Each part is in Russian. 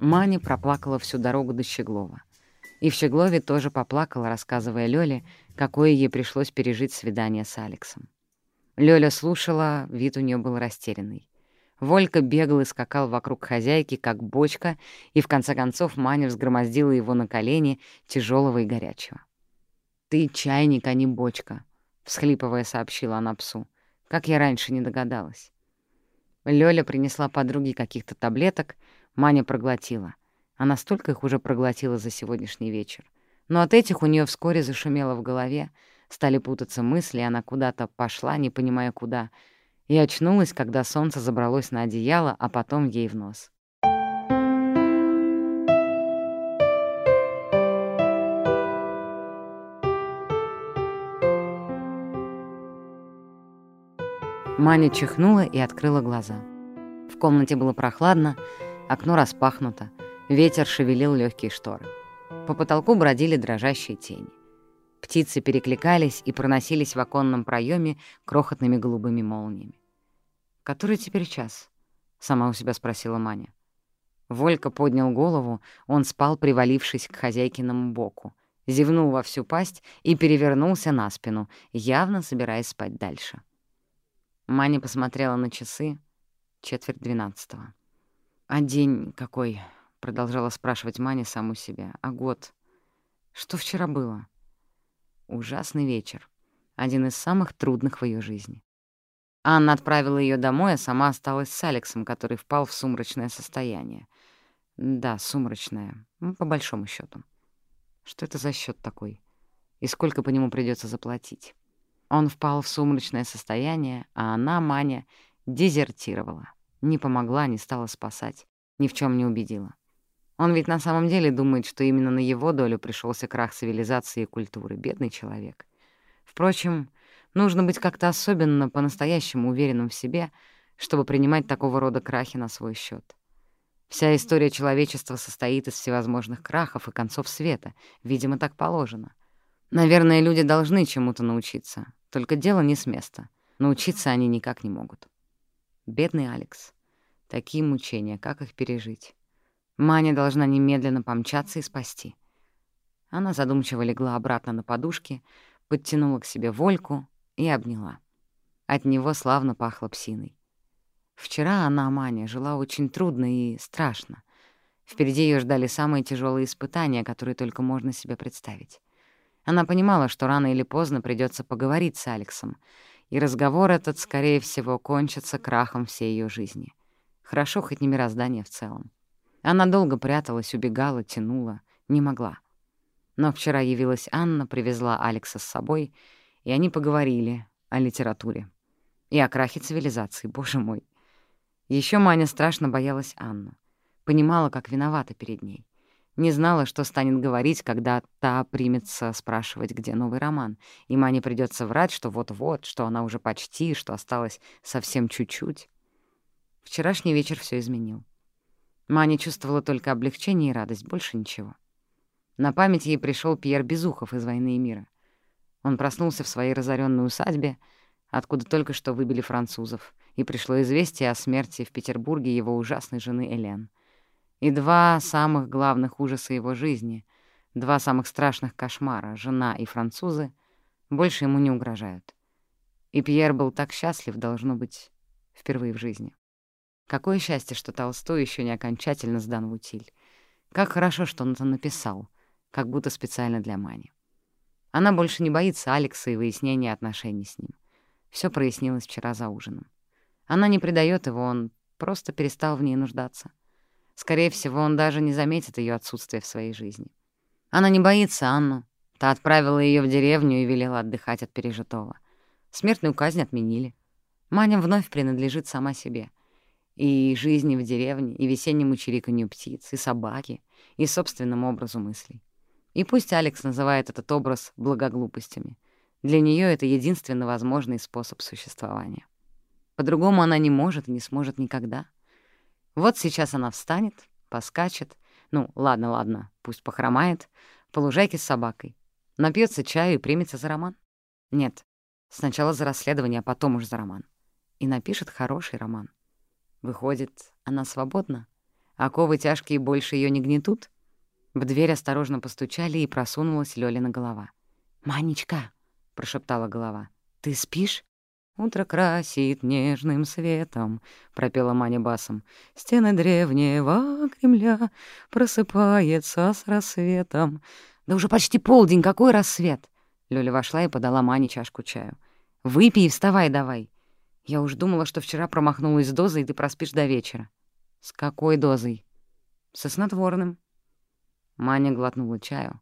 Маня проплакала всю дорогу до Щеглова. И в Щеглове тоже поплакала, рассказывая Лёле, какое ей пришлось пережить свидание с Алексом. Лёля слушала, вид у неё был растерянный. Волька бегал и скакал вокруг хозяйки, как бочка, и в конце концов Маня взгромоздила его на колени, тяжелого и горячего. «Ты чайник, а не бочка», — всхлипывая сообщила она псу. «Как я раньше не догадалась». Лёля принесла подруге каких-то таблеток, Маня проглотила. Она столько их уже проглотила за сегодняшний вечер. Но от этих у нее вскоре зашумело в голове, стали путаться мысли, она куда-то пошла, не понимая куда, и очнулась, когда солнце забралось на одеяло, а потом ей в нос. Маня чихнула и открыла глаза. В комнате было прохладно, окно распахнуто, ветер шевелил легкие шторы. По потолку бродили дрожащие тени. Птицы перекликались и проносились в оконном проеме крохотными голубыми молниями. «Который теперь час?» — сама у себя спросила Маня. Волька поднял голову, он спал, привалившись к хозяйкиному боку, зевнул во всю пасть и перевернулся на спину, явно собираясь спать дальше. Маня посмотрела на часы. Четверть двенадцатого. «А день какой?» — продолжала спрашивать Маня саму себя. «А год? Что вчера было?» Ужасный вечер. Один из самых трудных в ее жизни. Анна отправила ее домой, а сама осталась с Алексом, который впал в сумрачное состояние. Да, сумрачное, ну, по большому счету. Что это за счет такой? И сколько по нему придется заплатить? Он впал в сумрачное состояние, а она, Маня, дезертировала. Не помогла, не стала спасать, ни в чем не убедила. Он ведь на самом деле думает, что именно на его долю пришелся крах цивилизации и культуры. Бедный человек. Впрочем, нужно быть как-то особенно по-настоящему уверенным в себе, чтобы принимать такого рода крахи на свой счет. Вся история человечества состоит из всевозможных крахов и концов света. Видимо, так положено. Наверное, люди должны чему-то научиться. Только дело не с места. Научиться они никак не могут. Бедный Алекс. Такие мучения, как их пережить? Маня должна немедленно помчаться и спасти. Она задумчиво легла обратно на подушки, подтянула к себе Вольку и обняла. От него славно пахло псиной. Вчера она, Маня, жила очень трудно и страшно. Впереди ее ждали самые тяжелые испытания, которые только можно себе представить. Она понимала, что рано или поздно придется поговорить с Алексом, и разговор этот, скорее всего, кончится крахом всей ее жизни. Хорошо хоть не мироздание в целом. Она долго пряталась, убегала, тянула, не могла. Но вчера явилась Анна, привезла Алекса с собой, и они поговорили о литературе. И о крахе цивилизации, боже мой. Еще Маня страшно боялась Анну. Понимала, как виновата перед ней. Не знала, что станет говорить, когда та примется спрашивать, где новый роман, и Мане придется врать, что вот-вот, что она уже почти, что осталось совсем чуть-чуть. Вчерашний вечер все изменил. Маня чувствовала только облегчение и радость, больше ничего. На память ей пришел Пьер Безухов из «Войны и мира». Он проснулся в своей разоренной усадьбе, откуда только что выбили французов, и пришло известие о смерти в Петербурге его ужасной жены Элен — и два самых главных ужаса его жизни, два самых страшных кошмара — жена и французы — больше ему не угрожают. И Пьер был так счастлив, должно быть, впервые в жизни. Какое счастье, что Толстой еще не окончательно сдан в утиль. Как хорошо, что он это написал, как будто специально для Мани. Она больше не боится Алекса и выяснения отношений с ним. Все прояснилось вчера за ужином. Она не предает его, он просто перестал в ней нуждаться. Скорее всего, он даже не заметит ее отсутствие в своей жизни. Она не боится Анну. Та отправила ее в деревню и велела отдыхать от пережитого. Смертную казнь отменили. Маня вновь принадлежит сама себе. И жизни в деревне, и весеннему чириканью птиц, и собаки, и собственному образу мыслей. И пусть Алекс называет этот образ благоглупостями. Для нее это единственно возможный способ существования. По-другому она не может и не сможет никогда — вот сейчас она встанет, поскачет. Ну, ладно, ладно, пусть похромает. По лужайке с собакой. Напьется чаю и примется за роман. Нет, сначала за расследование, а потом уж за роман. И напишет хороший роман. Выходит, она свободна. Оковы тяжкие больше ее не гнетут? В дверь осторожно постучали, и просунулась Лёлина голова. «Манечка!» — прошептала голова. «Ты спишь?» «Утро красит нежным светом», — пропела Маня басом. «Стены древнего Кремля просыпается с рассветом». «Да уже почти полдень, какой рассвет?» Лёля вошла и подала Мане чашку чаю. «Выпей и вставай давай. Я уж думала, что вчера промахнулась с дозой, и ты проспишь до вечера». «С какой дозой?» «Со снотворным». Маня глотнула чаю.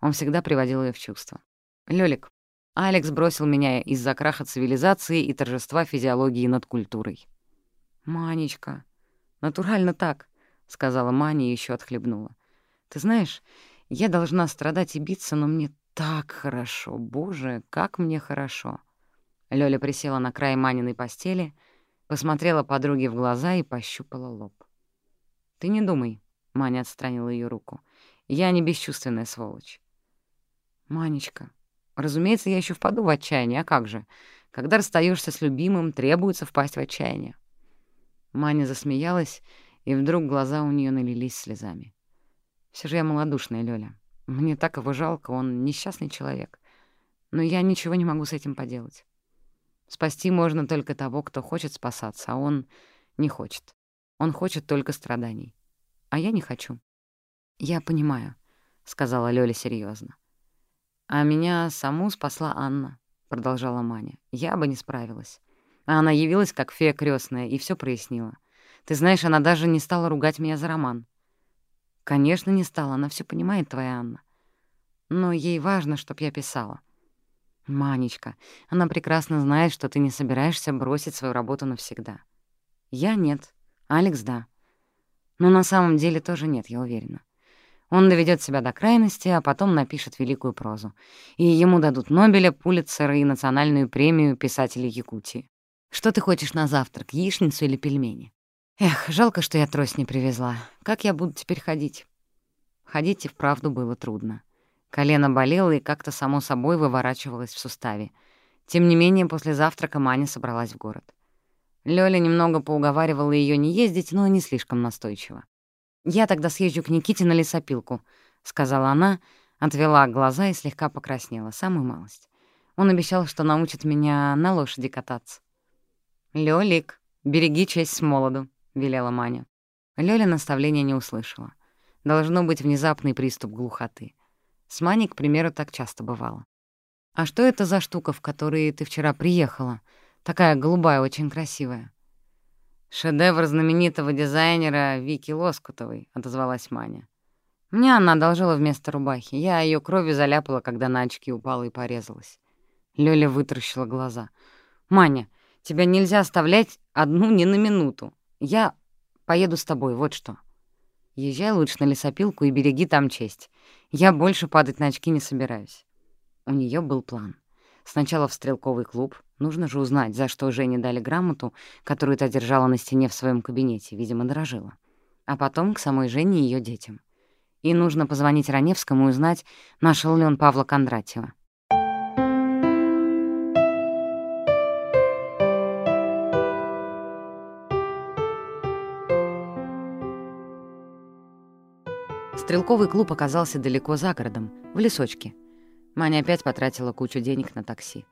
Он всегда приводил ее в чувство. «Лёлик, Алекс бросил меня из-за краха цивилизации и торжества физиологии над культурой. «Манечка, натурально так», — сказала Маня и ещё отхлебнула. «Ты знаешь, я должна страдать и биться, но мне так хорошо. Боже, как мне хорошо». Лёля присела на край Маниной постели, посмотрела подруге в глаза и пощупала лоб. «Ты не думай», — Маня отстранила её руку. «Я не бесчувственная сволочь». «Манечка, Разумеется, я еще впаду в отчаяние, а как же? Когда расстаешься с любимым, требуется впасть в отчаяние. Маня засмеялась, и вдруг глаза у нее налились слезами. Все же я малодушная, Лёля. Мне так его жалко, он несчастный человек. Но я ничего не могу с этим поделать. Спасти можно только того, кто хочет спасаться, а он не хочет. Он хочет только страданий. А я не хочу. «Я понимаю», — сказала Лёля серьезно. «А меня саму спасла Анна», — продолжала Маня. «Я бы не справилась. А она явилась как фея крестная и все прояснила. Ты знаешь, она даже не стала ругать меня за роман». «Конечно, не стала, она все понимает, твоя Анна. Но ей важно, чтоб я писала». «Манечка, она прекрасно знает, что ты не собираешься бросить свою работу навсегда». «Я — нет. Алекс — да. Но на самом деле тоже нет, я уверена. Он доведет себя до крайности, а потом напишет великую прозу. И ему дадут Нобеля, Пулитцера и национальную премию писателей Якутии. Что ты хочешь на завтрак, яичницу или пельмени? Эх, жалко, что я трость не привезла. Как я буду теперь ходить? Ходить и вправду было трудно. Колено болело и как-то само собой выворачивалось в суставе. Тем не менее, после завтрака Маня собралась в город. Лёля немного поуговаривала ее не ездить, но не слишком настойчиво. «Я тогда съезжу к Никите на лесопилку», — сказала она, отвела глаза и слегка покраснела, самую малость. Он обещал, что научит меня на лошади кататься. «Лёлик, береги честь с молоду», — велела Маня. Лёля наставления не услышала. Должно быть внезапный приступ глухоты. С Маней, к примеру, так часто бывало. «А что это за штука, в которой ты вчера приехала? Такая голубая, очень красивая». «Шедевр знаменитого дизайнера Вики Лоскутовой», — отозвалась Маня. «Мне она одолжила вместо рубахи. Я ее кровью заляпала, когда на очки упала и порезалась». Лёля вытаращила глаза. «Маня, тебя нельзя оставлять одну ни на минуту. Я поеду с тобой, вот что. Езжай лучше на лесопилку и береги там честь. Я больше падать на очки не собираюсь». У нее был план. Сначала в стрелковый клуб. Нужно же узнать, за что Жене дали грамоту, которую та держала на стене в своем кабинете, видимо, дорожила. А потом к самой Жене и ее детям. И нужно позвонить Раневскому и узнать, нашел ли он Павла Кондратьева. Стрелковый клуб оказался далеко за городом, в лесочке, Маня опять потратила кучу денег на такси.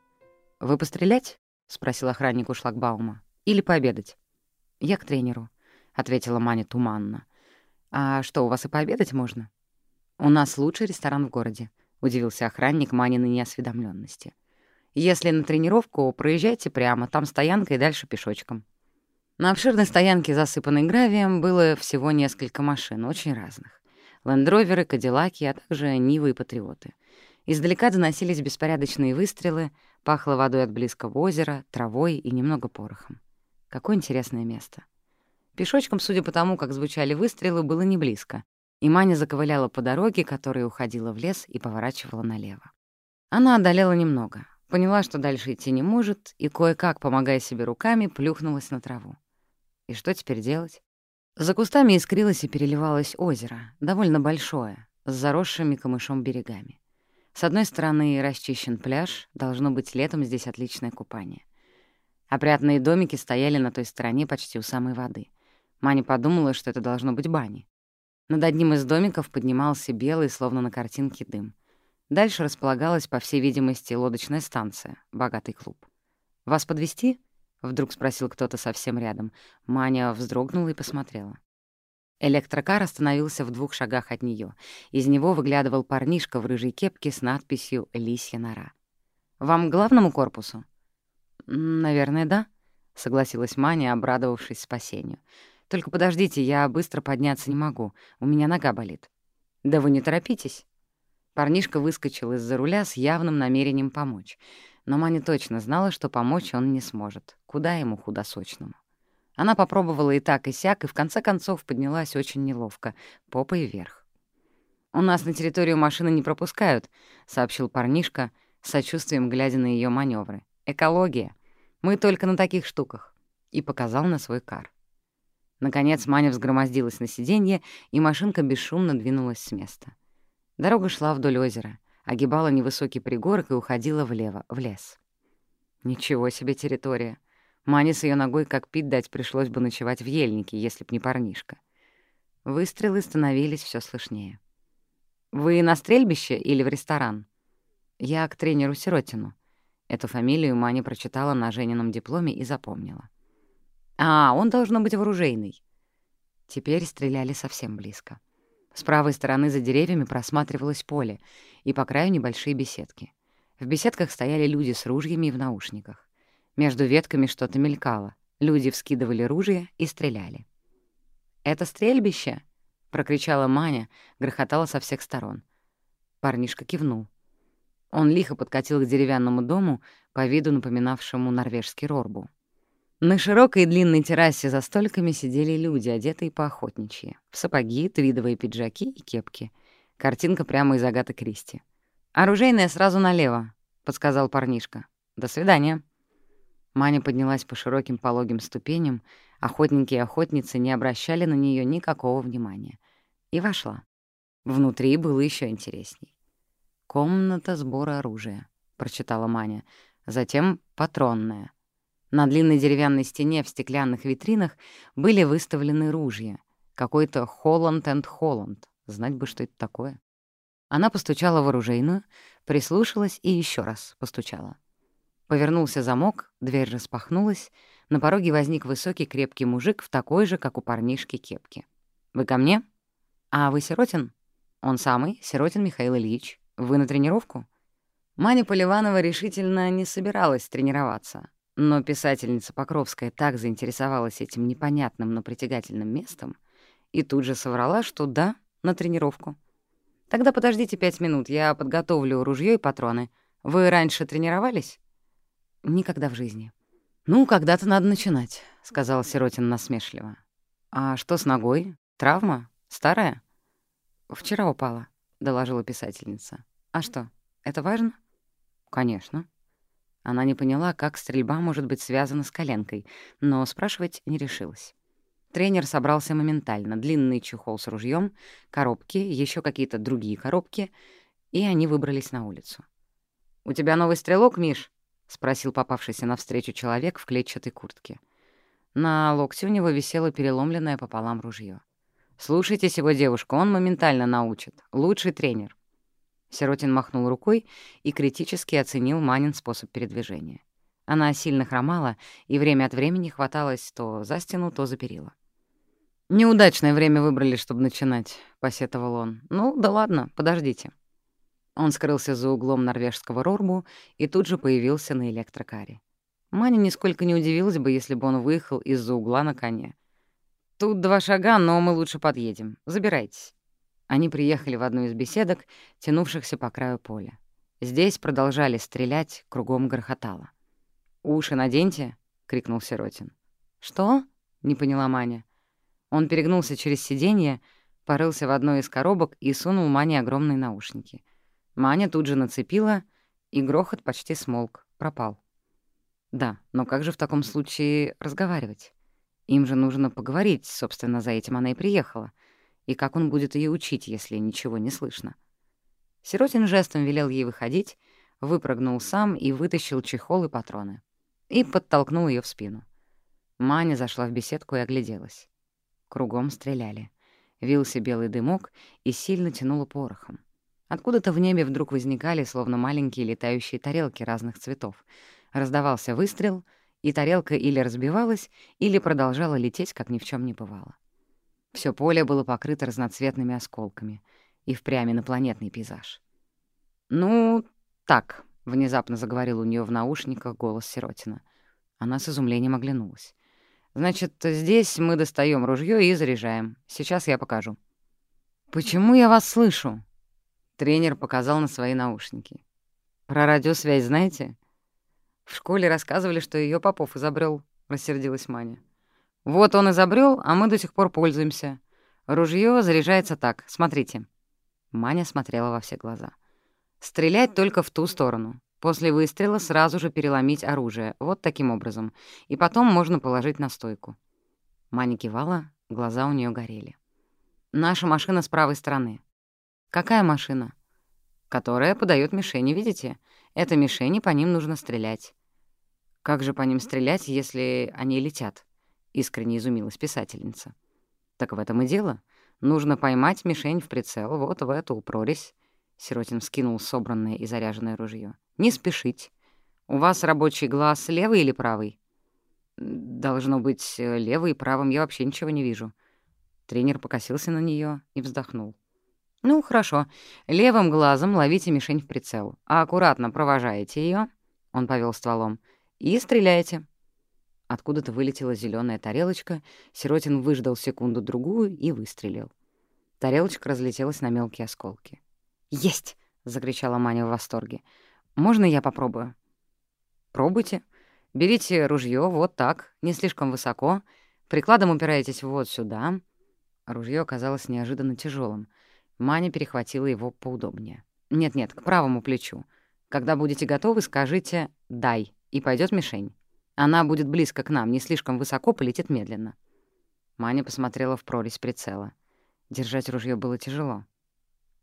«Вы пострелять?» — спросил охранник у шлагбаума. «Или пообедать?» «Я к тренеру», — ответила Маня туманно. «А что, у вас и пообедать можно?» «У нас лучший ресторан в городе», — удивился охранник Маниной неосведомленности. «Если на тренировку, проезжайте прямо, там стоянка и дальше пешочком». На обширной стоянке, засыпанной гравием, было всего несколько машин, очень разных. Лендроверы, Кадиллаки, а также Нивы и Патриоты. Издалека доносились беспорядочные выстрелы, пахло водой от близкого озера, травой и немного порохом. Какое интересное место. Пешочком, судя по тому, как звучали выстрелы, было не близко, и Маня заковыляла по дороге, которая уходила в лес и поворачивала налево. Она одолела немного, поняла, что дальше идти не может, и, кое-как, помогая себе руками, плюхнулась на траву. И что теперь делать? За кустами искрилось и переливалось озеро, довольно большое, с заросшими камышом берегами. С одной стороны расчищен пляж, должно быть летом здесь отличное купание. Опрятные домики стояли на той стороне почти у самой воды. Маня подумала, что это должно быть бани. Над одним из домиков поднимался белый, словно на картинке, дым. Дальше располагалась, по всей видимости, лодочная станция, богатый клуб. «Вас подвести? вдруг спросил кто-то совсем рядом. Маня вздрогнула и посмотрела. Электрокар остановился в двух шагах от нее. Из него выглядывал парнишка в рыжей кепке с надписью «Лисья нора». «Вам к главному корпусу?» «Наверное, да», — согласилась Маня, обрадовавшись спасению. «Только подождите, я быстро подняться не могу. У меня нога болит». «Да вы не торопитесь». Парнишка выскочил из-за руля с явным намерением помочь. Но Маня точно знала, что помочь он не сможет. Куда ему худосочному? Она попробовала и так, и сяк, и в конце концов поднялась очень неловко, попой вверх. «У нас на территорию машины не пропускают», — сообщил парнишка, с сочувствием глядя на ее маневры. «Экология. Мы только на таких штуках». И показал на свой кар. Наконец Маня взгромоздилась на сиденье, и машинка бесшумно двинулась с места. Дорога шла вдоль озера, огибала невысокий пригорок и уходила влево, в лес. Ничего себе территория. Мане с ее ногой как пить дать пришлось бы ночевать в ельнике, если б не парнишка. Выстрелы становились все слышнее. «Вы на стрельбище или в ресторан?» «Я к тренеру Сиротину». Эту фамилию Маня прочитала на Женином дипломе и запомнила. «А, он должно быть вооружейный». Теперь стреляли совсем близко. С правой стороны за деревьями просматривалось поле и по краю небольшие беседки. В беседках стояли люди с ружьями и в наушниках. Между ветками что-то мелькало. Люди вскидывали ружья и стреляли. «Это стрельбище!» — прокричала Маня, грохотала со всех сторон. Парнишка кивнул. Он лихо подкатил к деревянному дому, по виду напоминавшему норвежский рорбу. На широкой и длинной террасе за столиками сидели люди, одетые по охотничьи, в сапоги, твидовые пиджаки и кепки. Картинка прямо из Агаты Кристи. «Оружейная сразу налево», — подсказал парнишка. «До свидания». Маня поднялась по широким пологим ступеням, охотники и охотницы не обращали на нее никакого внимания. И вошла. Внутри было еще интересней. «Комната сбора оружия», — прочитала Маня. Затем «патронная». На длинной деревянной стене в стеклянных витринах были выставлены ружья. Какой-то «Холланд энд Холланд». Знать бы, что это такое. Она постучала в оружейную, прислушалась и еще раз постучала. Повернулся замок, дверь распахнулась, на пороге возник высокий крепкий мужик в такой же, как у парнишки, кепке. «Вы ко мне?» «А вы Сиротин?» «Он самый, Сиротин Михаил Ильич. Вы на тренировку?» Маня Поливанова решительно не собиралась тренироваться, но писательница Покровская так заинтересовалась этим непонятным, но притягательным местом и тут же соврала, что да, на тренировку. «Тогда подождите пять минут, я подготовлю ружье и патроны. Вы раньше тренировались?» Никогда в жизни. «Ну, когда-то надо начинать», — сказал Сиротин насмешливо. «А что с ногой? Травма? Старая?» «Вчера упала», — доложила писательница. «А что, это важно?» «Конечно». Она не поняла, как стрельба может быть связана с коленкой, но спрашивать не решилась. Тренер собрался моментально. Длинный чехол с ружьем, коробки, еще какие-то другие коробки, и они выбрались на улицу. «У тебя новый стрелок, Миш?» — спросил попавшийся навстречу человек в клетчатой куртке. На локте у него висело переломленное пополам ружье. «Слушайте сего девушку, он моментально научит. Лучший тренер». Сиротин махнул рукой и критически оценил Манин способ передвижения. Она сильно хромала и время от времени хваталась то за стену, то за перила. «Неудачное время выбрали, чтобы начинать», — посетовал он. «Ну, да ладно, подождите». Он скрылся за углом норвежского рорбу и тут же появился на электрокаре. Маня нисколько не удивилась бы, если бы он выехал из-за угла на коне. «Тут два шага, но мы лучше подъедем. Забирайтесь». Они приехали в одну из беседок, тянувшихся по краю поля. Здесь продолжали стрелять, кругом грохотало. «Уши наденьте!» — крикнул Сиротин. «Что?» — не поняла Маня. Он перегнулся через сиденье, порылся в одной из коробок и сунул Мане огромные наушники. Маня тут же нацепила, и грохот почти смолк, пропал. Да, но как же в таком случае разговаривать? Им же нужно поговорить, собственно, за этим она и приехала. И как он будет ее учить, если ничего не слышно? Сиротин жестом велел ей выходить, выпрыгнул сам и вытащил чехол и патроны. И подтолкнул ее в спину. Маня зашла в беседку и огляделась. Кругом стреляли. Вился белый дымок и сильно тянуло порохом. Откуда-то в небе вдруг возникали, словно маленькие летающие тарелки разных цветов. Раздавался выстрел, и тарелка или разбивалась, или продолжала лететь, как ни в чем не бывало. Все поле было покрыто разноцветными осколками. И впрямь инопланетный пейзаж. «Ну, так», — внезапно заговорил у нее в наушниках голос Сиротина. Она с изумлением оглянулась. «Значит, здесь мы достаем ружье и заряжаем. Сейчас я покажу». «Почему я вас слышу?» Тренер показал на свои наушники. «Про радиосвязь знаете?» «В школе рассказывали, что ее Попов изобрел, рассердилась Маня. «Вот он изобрел, а мы до сих пор пользуемся. Ружье заряжается так, смотрите». Маня смотрела во все глаза. «Стрелять только в ту сторону. После выстрела сразу же переломить оружие, вот таким образом, и потом можно положить на стойку». Маня кивала, глаза у нее горели. «Наша машина с правой стороны». «Какая машина?» «Которая подает мишени, видите? Это мишени, по ним нужно стрелять». «Как же по ним стрелять, если они летят?» — искренне изумилась писательница. «Так в этом и дело. Нужно поймать мишень в прицел, вот в эту прорезь». Сиротин скинул собранное и заряженное ружье. «Не спешить. У вас рабочий глаз левый или правый?» «Должно быть, э, левый и правым я вообще ничего не вижу». Тренер покосился на нее и вздохнул. «Ну, хорошо. Левым глазом ловите мишень в прицел, а аккуратно провожаете ее. он повел стволом, — «и стреляете». Откуда-то вылетела зеленая тарелочка, Сиротин выждал секунду-другую и выстрелил. Тарелочка разлетелась на мелкие осколки. «Есть!» — закричала Маня в восторге. «Можно я попробую?» «Пробуйте. Берите ружье вот так, не слишком высоко. Прикладом упираетесь вот сюда». Ружье оказалось неожиданно тяжелым. Маня перехватила его поудобнее. «Нет-нет, к правому плечу. Когда будете готовы, скажите «дай», и пойдет мишень. Она будет близко к нам, не слишком высоко, полетит медленно». Маня посмотрела в прорезь прицела. Держать ружье было тяжело.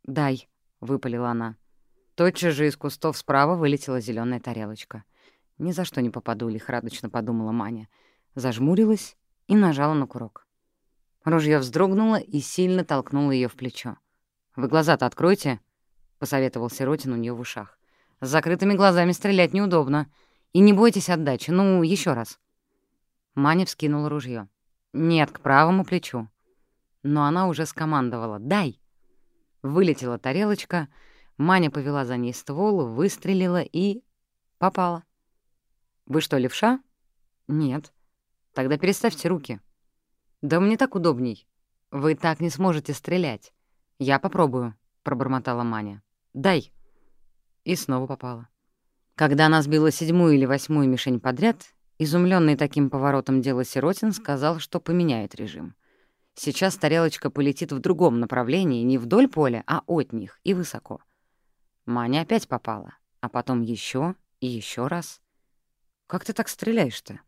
«Дай», — выпалила она. Тотчас же из кустов справа вылетела зеленая тарелочка. «Ни за что не попаду», — лихорадочно подумала Маня. Зажмурилась и нажала на курок. Ружье вздрогнуло и сильно толкнуло ее в плечо. «Вы глаза-то откройте», — посоветовал Сиротин у нее в ушах. «С закрытыми глазами стрелять неудобно. И не бойтесь отдачи. Ну, еще раз». Маня вскинула ружье. «Нет, к правому плечу». Но она уже скомандовала «Дай!». Вылетела тарелочка, Маня повела за ней ствол, выстрелила и... попала. «Вы что, левша?» «Нет». «Тогда переставьте руки». «Да мне так удобней. Вы так не сможете стрелять». «Я попробую», — пробормотала Маня. «Дай». И снова попала. Когда она сбила седьмую или восьмую мишень подряд, изумленный таким поворотом дела Сиротин сказал, что поменяет режим. Сейчас тарелочка полетит в другом направлении, не вдоль поля, а от них и высоко. Маня опять попала, а потом еще и еще раз. «Как ты так стреляешь-то?»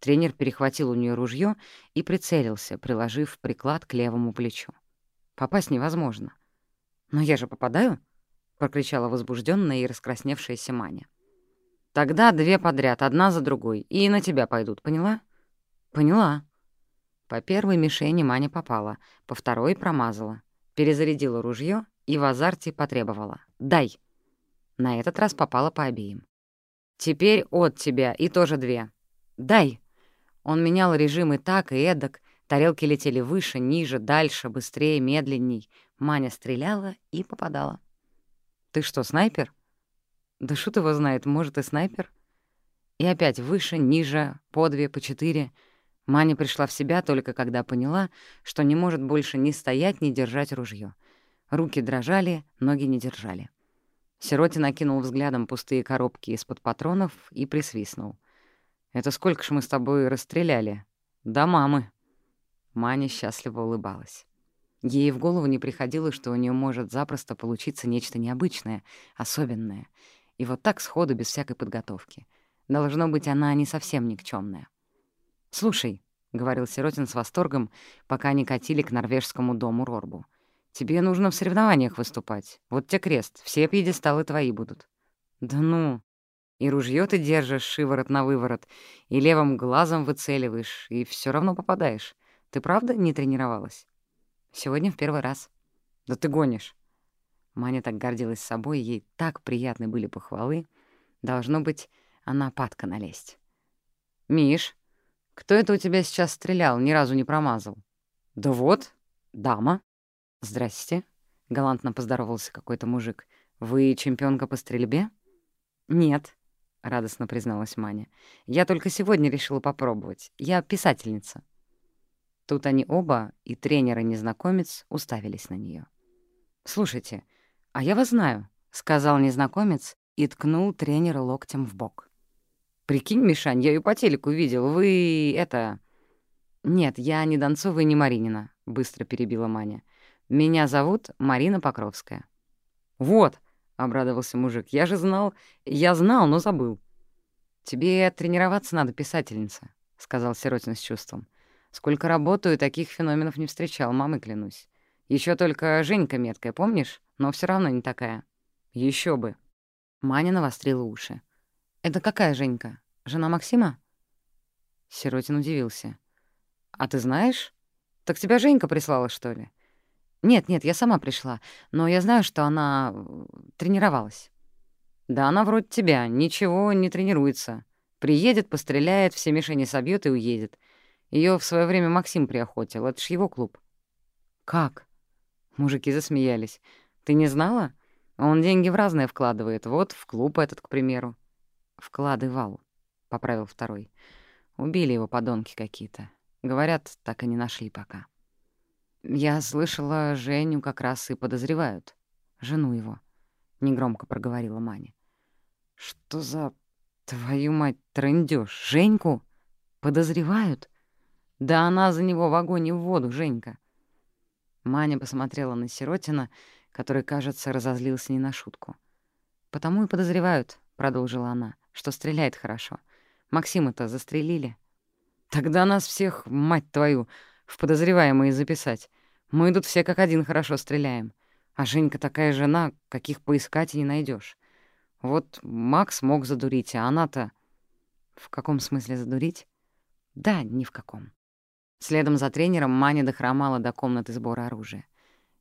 Тренер перехватил у нее ружье и прицелился, приложив приклад к левому плечу. «Попасть невозможно». «Но я же попадаю?» — прокричала возбужденная и раскрасневшаяся Маня. Тогда две подряд, одна за другой, и на тебя пойдут, поняла? Поняла. По первой мишени Маня попала, по второй промазала, перезарядила ружье и в азарте потребовала. «Дай!» На этот раз попала по обеим. «Теперь от тебя, и тоже две. Дай!» Он менял режимы так и эдак, тарелки летели выше, ниже, дальше, быстрее, медленней. Маня стреляла и попадала. «Ты что, снайпер?» Да шут его знает, может, и снайпер. И опять выше, ниже, по две, по четыре. Маня пришла в себя только когда поняла, что не может больше ни стоять, ни держать ружье. Руки дрожали, ноги не держали. Сиротин накинул взглядом пустые коробки из-под патронов и присвистнул. «Это сколько ж мы с тобой расстреляли?» «Да, мамы». Маня счастливо улыбалась. Ей в голову не приходило, что у нее может запросто получиться нечто необычное, особенное — и вот так сходу, без всякой подготовки. Должно быть, она не совсем никчёмная. «Слушай», — говорил Сиротин с восторгом, пока они катили к норвежскому дому Рорбу, «тебе нужно в соревнованиях выступать. Вот тебе крест, все пьедесталы твои будут». «Да ну!» И ружье ты держишь шиворот на выворот, и левым глазом выцеливаешь, и все равно попадаешь. Ты правда не тренировалась? Сегодня в первый раз. Да ты гонишь. Маня так гордилась собой, ей так приятны были похвалы. Должно быть, она падка налезть. «Миш, кто это у тебя сейчас стрелял, ни разу не промазал?» «Да вот, дама». «Здрасте», — галантно поздоровался какой-то мужик. «Вы чемпионка по стрельбе?» «Нет», — радостно призналась Маня. «Я только сегодня решила попробовать. Я писательница». Тут они оба, и тренер, и незнакомец, уставились на нее. «Слушайте, а я вас знаю», — сказал незнакомец и ткнул тренера локтем в бок. «Прикинь, Мишань, я ее по телеку видел. Вы... это...» «Нет, я не Донцова и не Маринина», — быстро перебила Маня. «Меня зовут Марина Покровская». «Вот», — обрадовался мужик, — «я же знал... Я знал, но забыл». «Тебе тренироваться надо, писательница», — сказал Сиротин с чувством. «Сколько работаю, таких феноменов не встречал, мамы клянусь. Еще только Женька меткая, помнишь? Но все равно не такая». Еще бы». Маня навострила уши. «Это какая Женька? Жена Максима?» Сиротин удивился. «А ты знаешь? Так тебя Женька прислала, что ли?» «Нет, нет, я сама пришла, но я знаю, что она э, тренировалась». «Да она вроде тебя, ничего не тренируется. Приедет, постреляет, все мишени собьет и уедет. Ее в свое время Максим приохотил, это ж его клуб». «Как?» Мужики засмеялись. «Ты не знала? Он деньги в разное вкладывает. Вот в клуб этот, к примеру». «Вкладывал», — поправил второй. «Убили его подонки какие-то. Говорят, так и не нашли пока». «Я слышала, Женю как раз и подозревают. Жену его», — негромко проговорила Маня. «Что за... твою мать, трындёж? Женьку? Подозревают? Да она за него в огонь и в воду, Женька». Маня посмотрела на Сиротина, который, кажется, разозлился не на шутку. «Потому и подозревают», — продолжила она что стреляет хорошо. Максима-то застрелили. Тогда нас всех, мать твою, в подозреваемые записать. Мы тут все как один хорошо стреляем. А Женька такая жена, каких поискать и не найдешь. Вот Макс мог задурить, а она-то... В каком смысле задурить? Да, ни в каком. Следом за тренером Маня дохромала до комнаты сбора оружия.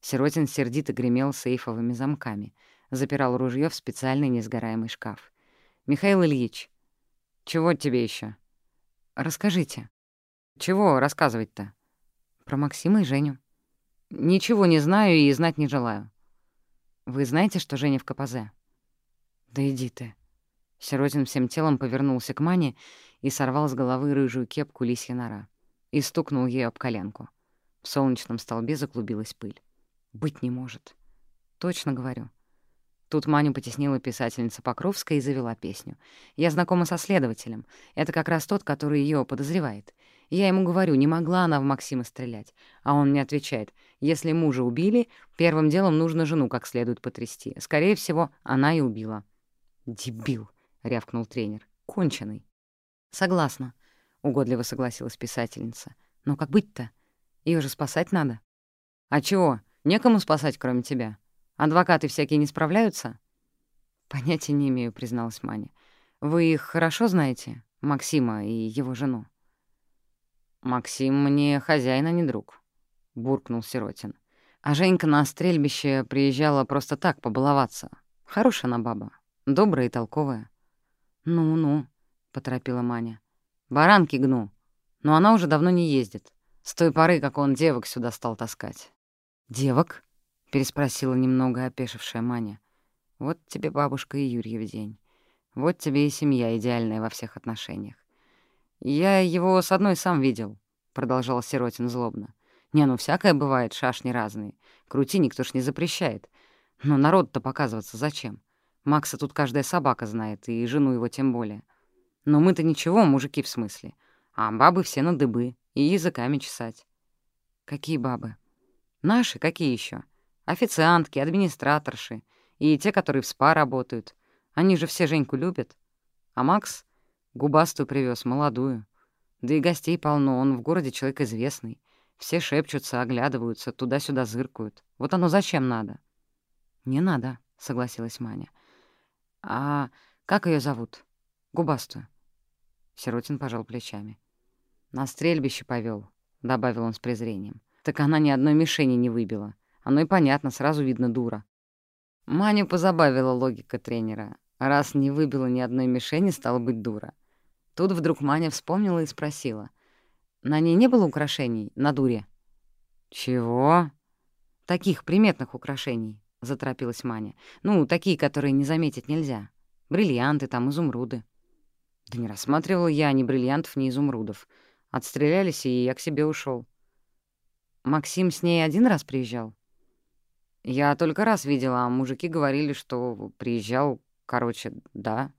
Сиротин сердито гремел сейфовыми замками, запирал ружье в специальный несгораемый шкаф. «Михаил Ильич, чего тебе еще? Расскажите». «Чего рассказывать-то?» «Про Максима и Женю». «Ничего не знаю и знать не желаю». «Вы знаете, что Женя в КПЗ?» «Да иди ты». Сиротин всем телом повернулся к Мане и сорвал с головы рыжую кепку лисья нора и стукнул ей об коленку. В солнечном столбе заклубилась пыль. «Быть не может». «Точно говорю». Тут Маню потеснила писательница Покровская и завела песню. «Я знакома со следователем. Это как раз тот, который ее подозревает. Я ему говорю, не могла она в Максима стрелять. А он мне отвечает, если мужа убили, первым делом нужно жену как следует потрясти. Скорее всего, она и убила». «Дебил», — рявкнул тренер. «Конченый». «Согласна», — угодливо согласилась писательница. «Но как быть-то? Ее же спасать надо». «А чего? Некому спасать, кроме тебя». Адвокаты всякие не справляются?» «Понятия не имею», — призналась Маня. «Вы их хорошо знаете, Максима и его жену?» «Максим мне хозяин, а не друг», — буркнул Сиротин. «А Женька на стрельбище приезжала просто так, побаловаться. Хорошая она баба, добрая и толковая». «Ну-ну», — поторопила Маня. «Баранки гну, но она уже давно не ездит. С той поры, как он девок сюда стал таскать». «Девок?» переспросила немного опешившая Маня. «Вот тебе бабушка и Юрьев день. Вот тебе и семья идеальная во всех отношениях. Я его с одной сам видел», — продолжал Сиротин злобно. «Не, ну всякое бывает, шашни разные. Крути никто ж не запрещает. Но народ-то показываться зачем? Макса тут каждая собака знает, и жену его тем более. Но мы-то ничего, мужики в смысле. А бабы все на дыбы, и языками чесать». «Какие бабы?» «Наши, какие еще? Официантки, администраторши и те, которые в СПА работают. Они же все Женьку любят. А Макс губастую привез, молодую. Да и гостей полно, он в городе человек известный. Все шепчутся, оглядываются, туда-сюда зыркают. Вот оно зачем надо? «Не надо», — согласилась Маня. «А как ее зовут? Губастую?» Сиротин пожал плечами. «На стрельбище повел. добавил он с презрением. «Так она ни одной мишени не выбила. Оно и понятно, сразу видно дура». Маню позабавила логика тренера. Раз не выбила ни одной мишени, стала быть дура. Тут вдруг Маня вспомнила и спросила. «На ней не было украшений? На дуре?» «Чего?» «Таких приметных украшений», — заторопилась Маня. «Ну, такие, которые не заметить нельзя. Бриллианты там, изумруды». «Да не рассматривала я ни бриллиантов, ни изумрудов. Отстрелялись, и я к себе ушел. «Максим с ней один раз приезжал?» «Я только раз видела, а мужики говорили, что приезжал, короче, да».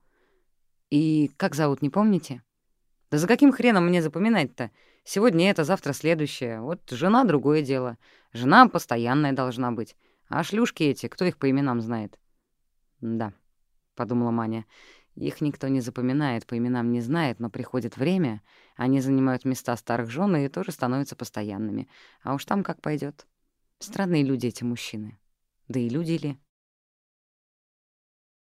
«И как зовут, не помните?» «Да за каким хреном мне запоминать-то? Сегодня это, завтра следующее. Вот жена — другое дело. Жена постоянная должна быть. А шлюшки эти, кто их по именам знает?» «Да», — подумала Маня, — «их никто не запоминает, по именам не знает, но приходит время, они занимают места старых жен и тоже становятся постоянными. А уж там как пойдет. Странные люди эти мужчины. Да и люди ли?»